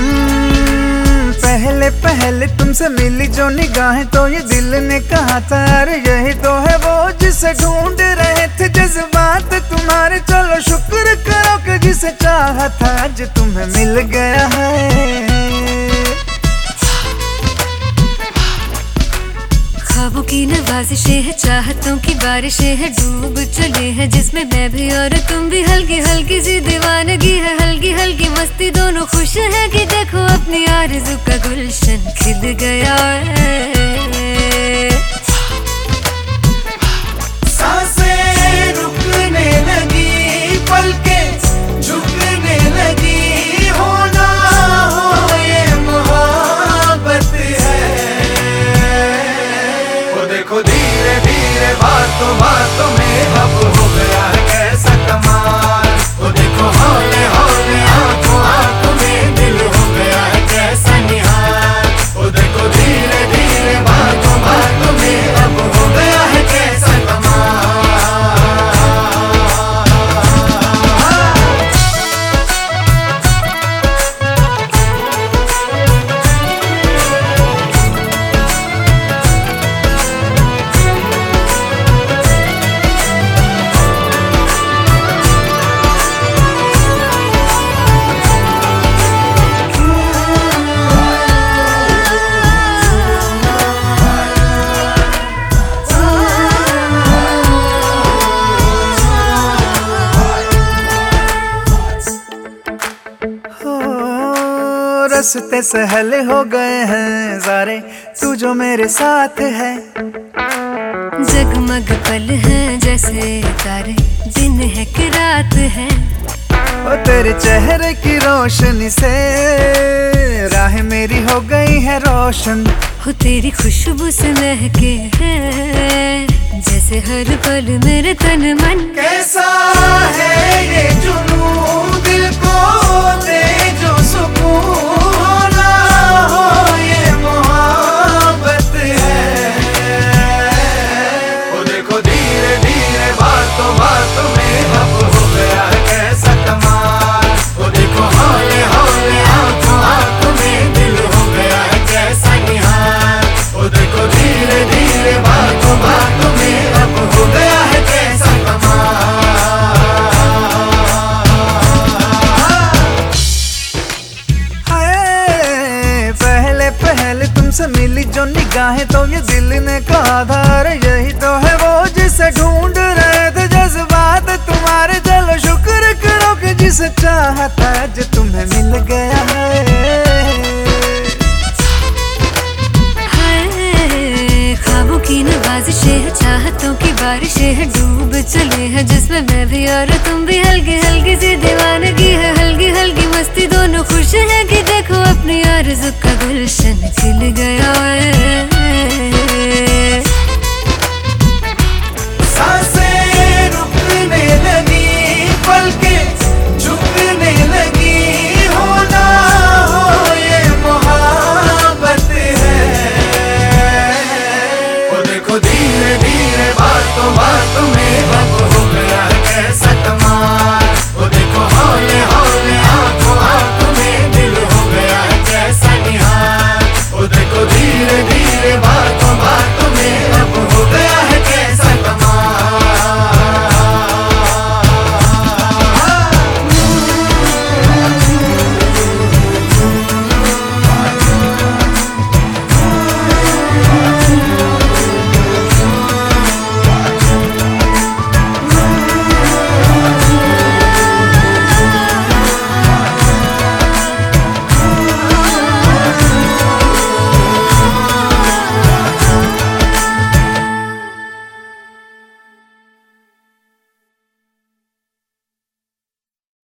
हम्म, पहले पहले तुमसे मिली जो निगाहें तो ये दिल ने कहा था अरे यही तो जिसे चाहा था, आज तुम्हें मिल गया है। ख्वाबों की नवाजिशें है, चाहतों की बारिशें है, डूब चले हैं, जिसमें मैं भी और तुम भी। हल्की हल्की सी दीवानगी है, हल्की हल्की मस्ती, दोनों खुश है कि देखो अपनी आरज़ू का गुलशन खिल गया है। धीरे तो बातों बातों में रस्ते सहले हो गए हैं सारे तू जो मेरे साथ है। जगमग पल है जैसे तारे दिन है कि रात है। ओ तेरे चेहरे की रोशनी से राह मेरी हो गई है रोशन। हो तेरी खुशबू से महके है जैसे हर पल मेरे तन मन। कैसा है ये जुनून? निगाहें तो ये दिल ने कहा अरे यही तो है वो जिसे ढूंढ रहे थे जज्बात। तुम्हारे चलो शुक्र करो कि जिसे चाहा था आज तुम्हें मिल गया है। है चाहतों की बारिशें है डूब चले हैं जिसमें मैं भी और तुम भी। हल्की हल्की सी दीवानगी है, हल्की हल्की मस्ती, दोनों खुश है कि देखो अपनी आरज़ू का गुलशन। है